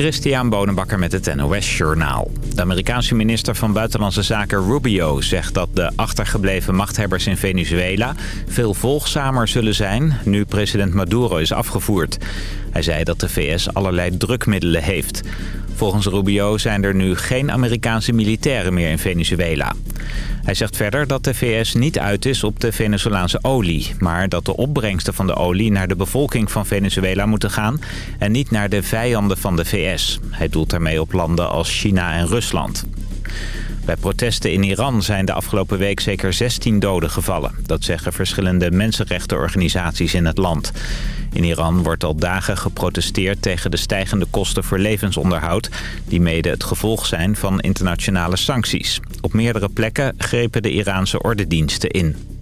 Christian Bonenbakker met het NOS Journaal. De Amerikaanse minister van Buitenlandse Zaken Rubio zegt dat de achtergebleven machthebbers in Venezuela veel volgzamer zullen zijn nu president Maduro is afgevoerd. Hij zei dat de VS allerlei drukmiddelen heeft. Volgens Rubio zijn er nu geen Amerikaanse militairen meer in Venezuela. Hij zegt verder dat de VS niet uit is op de Venezolaanse olie... maar dat de opbrengsten van de olie naar de bevolking van Venezuela moeten gaan... en niet naar de vijanden van de VS. Hij doelt daarmee op landen als China en Rusland. Bij protesten in Iran zijn de afgelopen week zeker 16 doden gevallen. Dat zeggen verschillende mensenrechtenorganisaties in het land. In Iran wordt al dagen geprotesteerd tegen de stijgende kosten voor levensonderhoud... die mede het gevolg zijn van internationale sancties. Op meerdere plekken grepen de Iraanse ordendiensten in.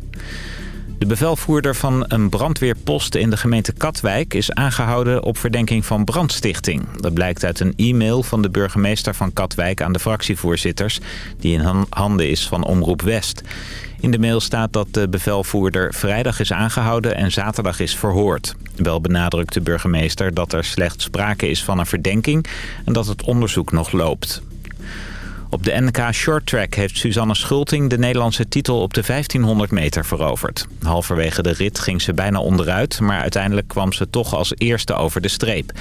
De bevelvoerder van een brandweerpost in de gemeente Katwijk is aangehouden op verdenking van brandstichting. Dat blijkt uit een e-mail van de burgemeester van Katwijk aan de fractievoorzitters... die in handen is van Omroep West. In de mail staat dat de bevelvoerder vrijdag is aangehouden en zaterdag is verhoord. Wel benadrukt de burgemeester dat er slechts sprake is van een verdenking en dat het onderzoek nog loopt. Op de NK Short Track heeft Suzanne Schulting de Nederlandse titel op de 1500 meter veroverd. Halverwege de rit ging ze bijna onderuit, maar uiteindelijk kwam ze toch als eerste over de streep.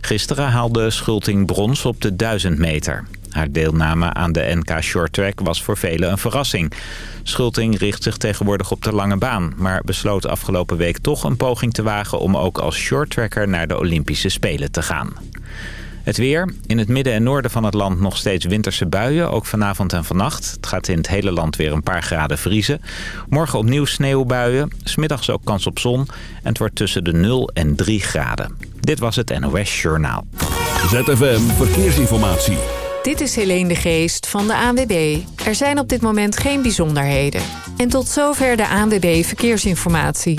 Gisteren haalde Schulting brons op de 1000 meter. Haar deelname aan de NK Short Track was voor velen een verrassing. Schulting richt zich tegenwoordig op de lange baan... maar besloot afgelopen week toch een poging te wagen... om ook als shorttracker naar de Olympische Spelen te gaan. Het weer. In het midden en noorden van het land nog steeds winterse buien. Ook vanavond en vannacht. Het gaat in het hele land weer een paar graden vriezen. Morgen opnieuw sneeuwbuien. Smiddags ook kans op zon. En het wordt tussen de 0 en 3 graden. Dit was het NOS Journaal. ZFM Verkeersinformatie. Dit is Helene de Geest van de ANWB. Er zijn op dit moment geen bijzonderheden. En tot zover de ANWB Verkeersinformatie.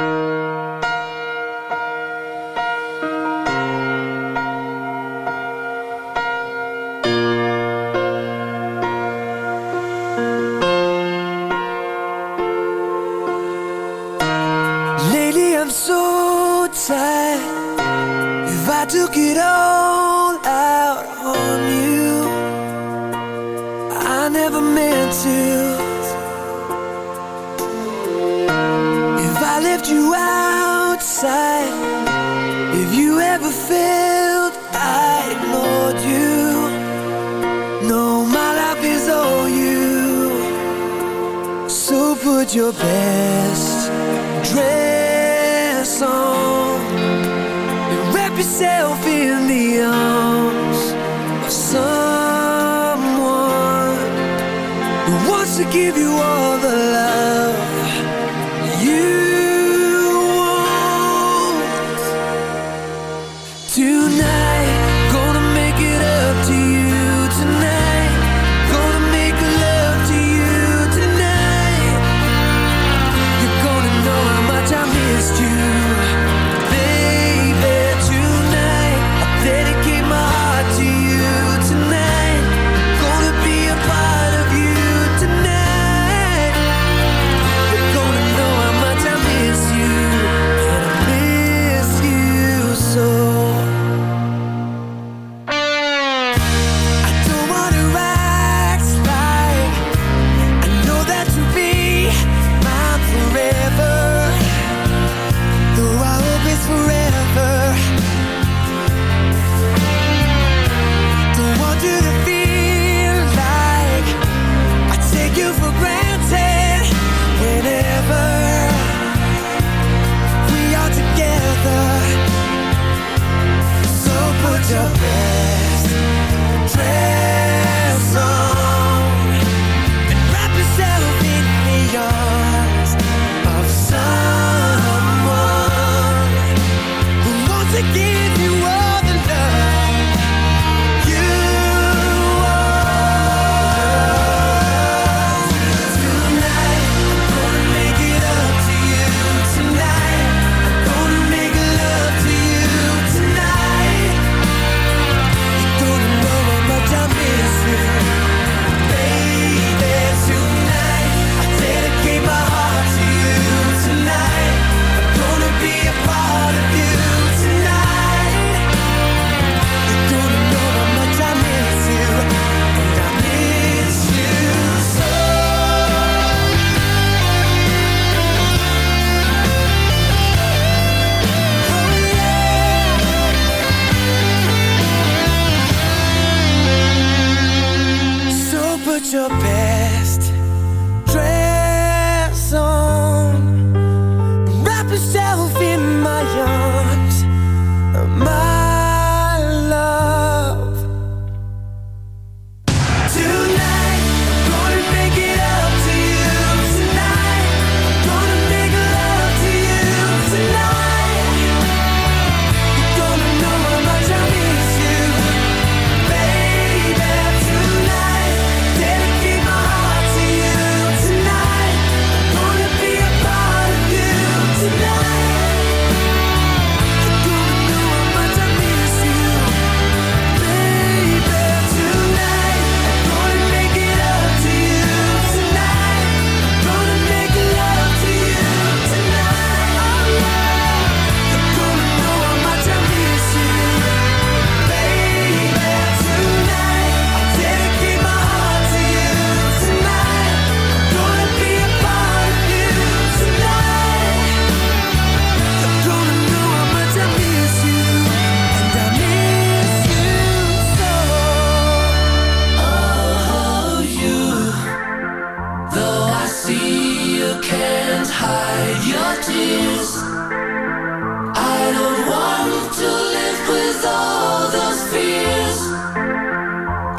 Wants to give you all the love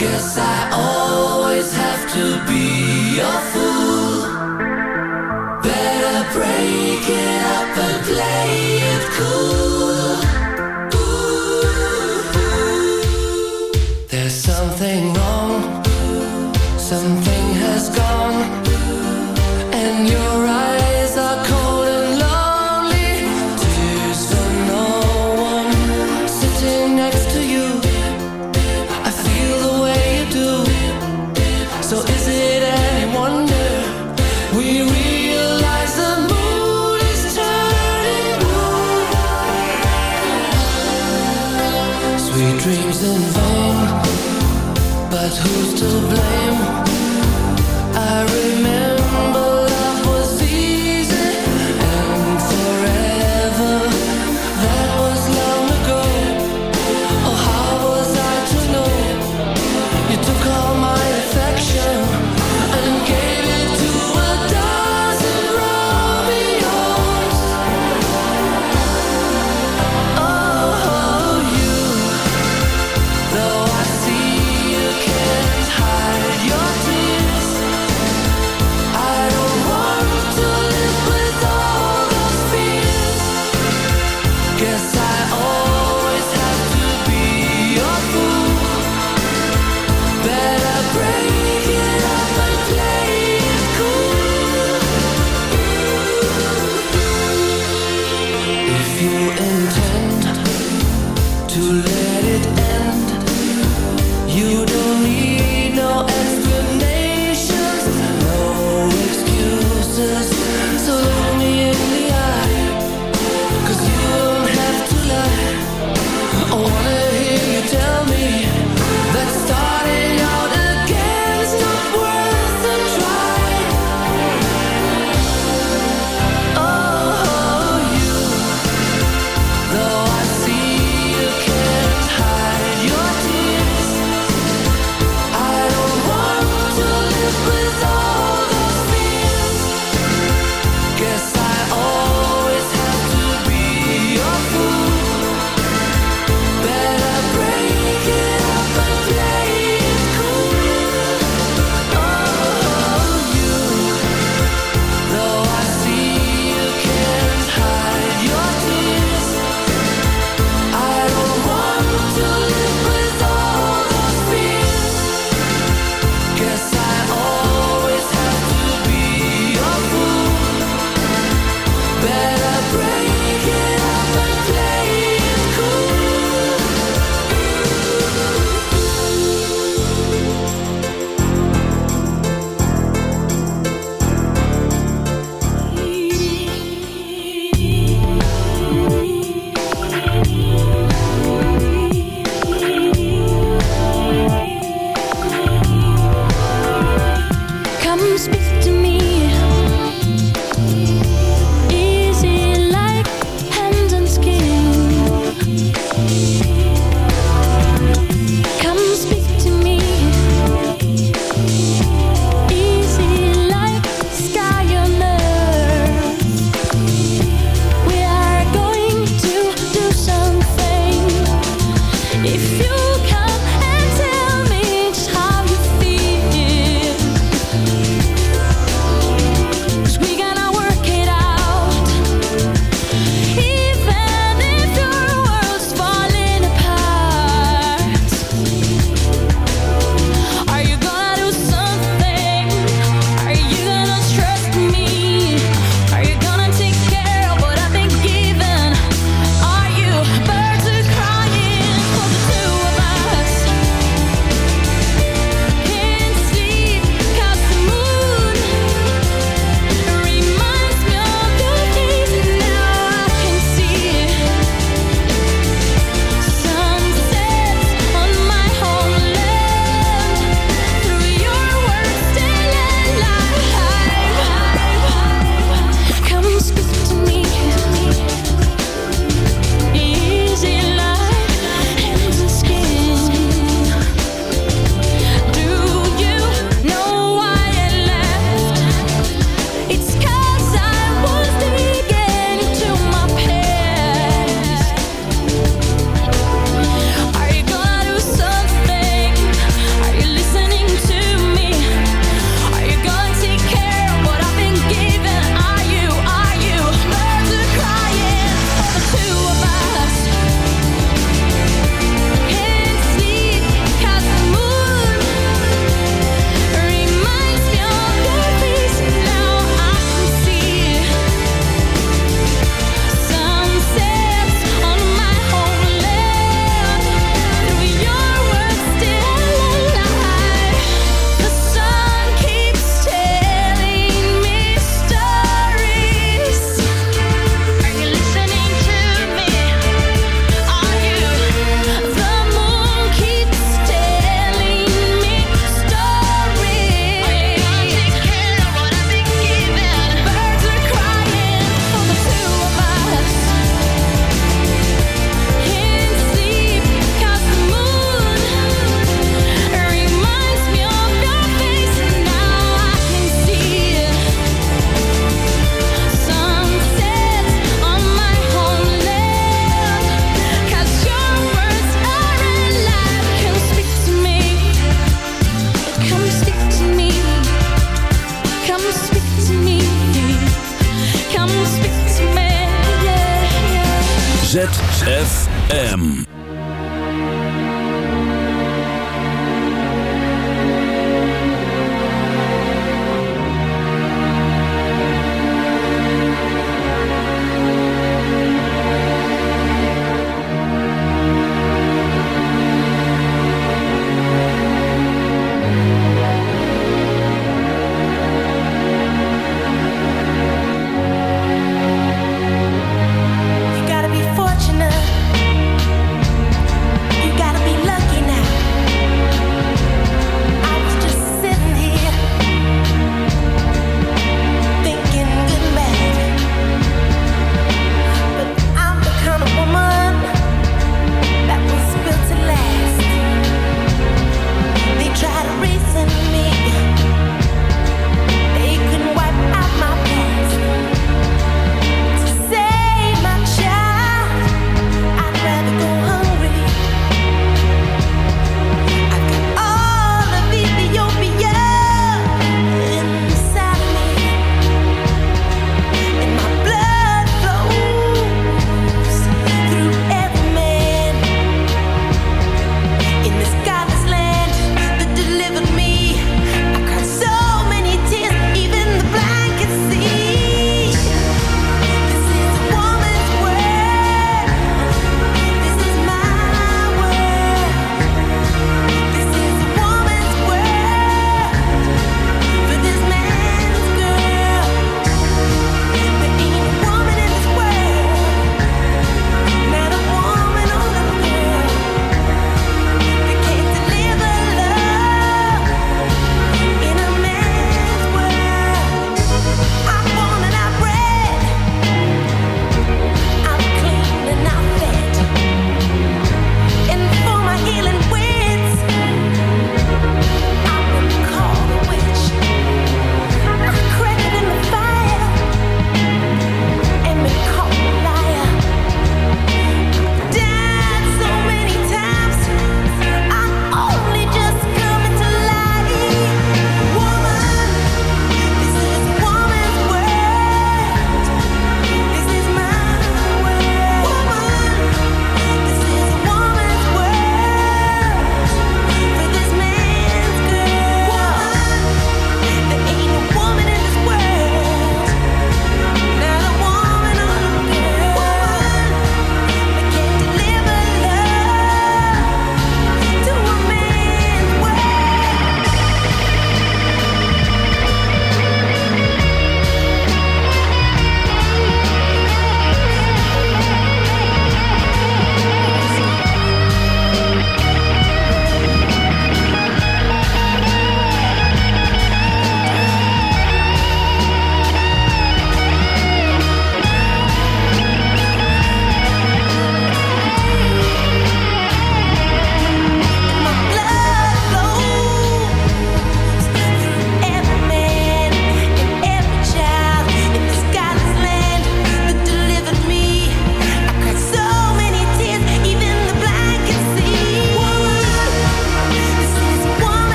guess I always have to be your fool. Better break it up and play it cool.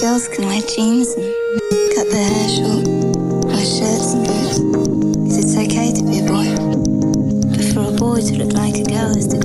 Girls can wear jeans and cut their hair short, wear shirts and boots, Is it okay to be a boy. But for a boy to look like a girl is the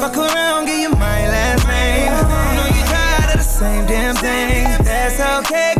Fuck around, give you my last name. I know you tired of the same damn thing. That's okay,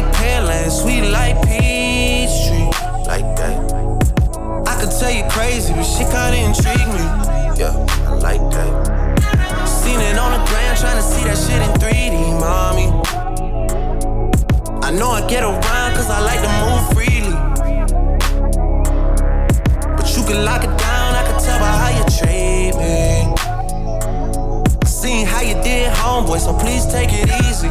Like Pearland, sweet like peach tree. Like that. I could tell you crazy, but shit kinda intrigue me. Yeah, I like that. Seen it on the ground, tryna see that shit in 3D, mommy. I know I get around cause I like to move freely. But you can lock it down, I can tell by how you treat me. Seen how you did, homeboy, so please take it easy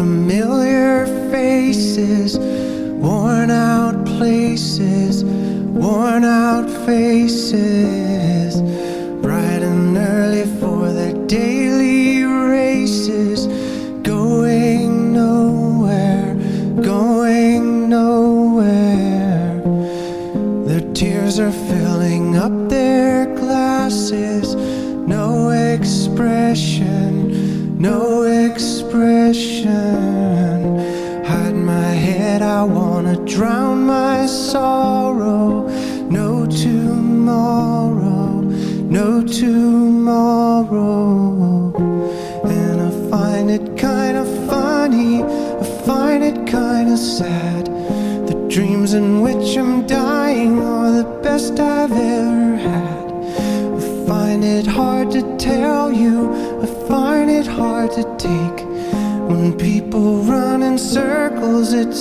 familiar faces, worn out places.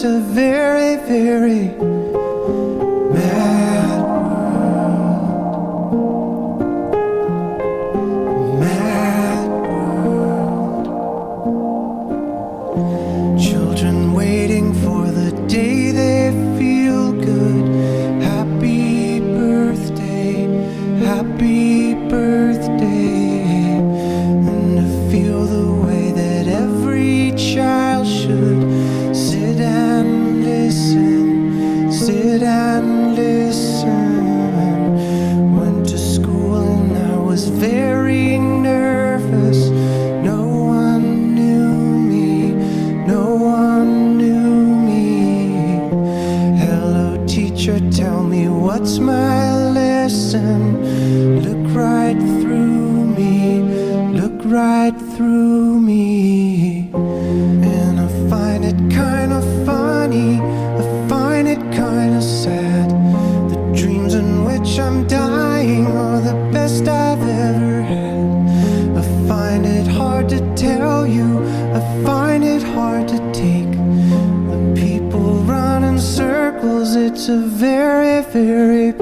it's a very, very I listen, look right through me, look right through me. And I find it kinda funny, I find it kinda sad. The dreams in which I'm dying are the best I've ever had. I find it hard to tell you, I find it hard to take. The people run in circles, it's a very, very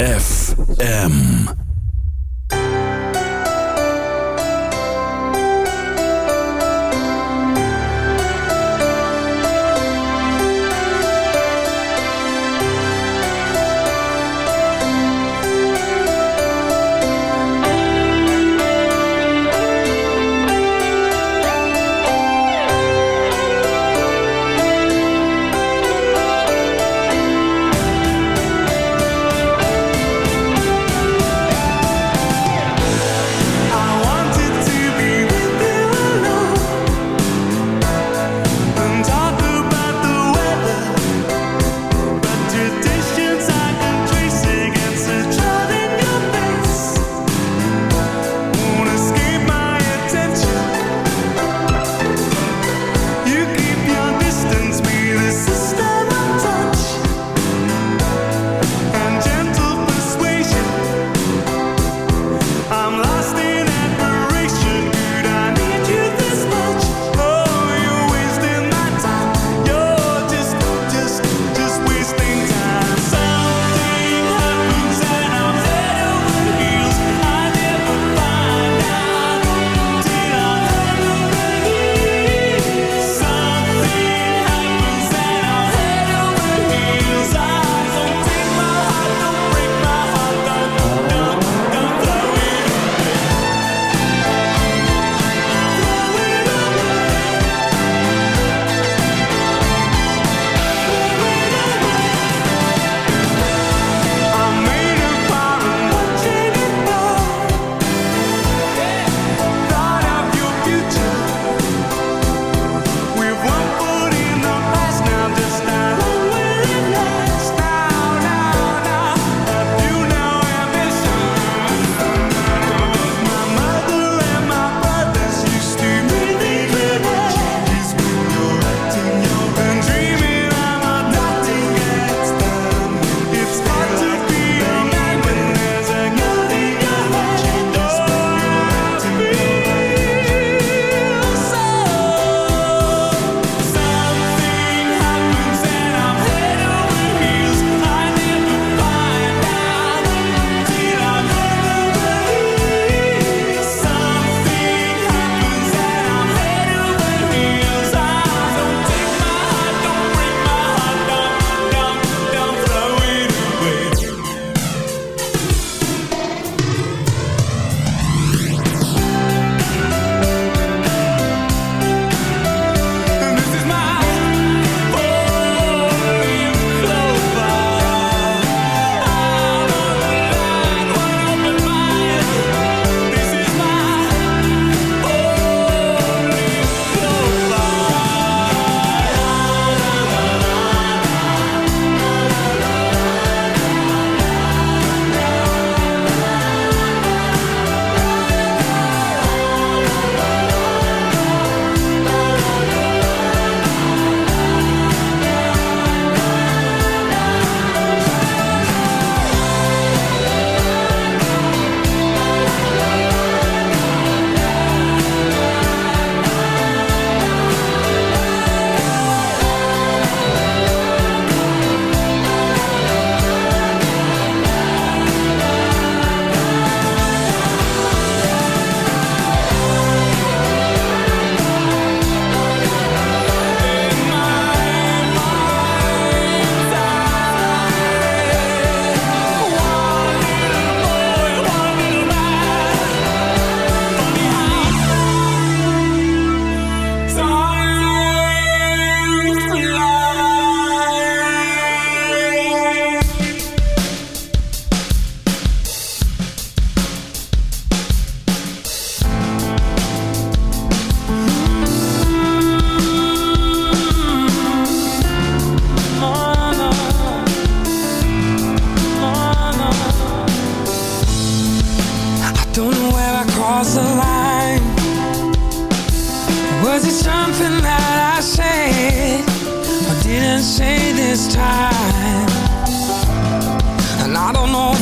F.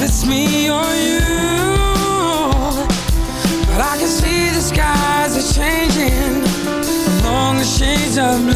it's me or you. But I can see the skies are changing. Along the shades of blue.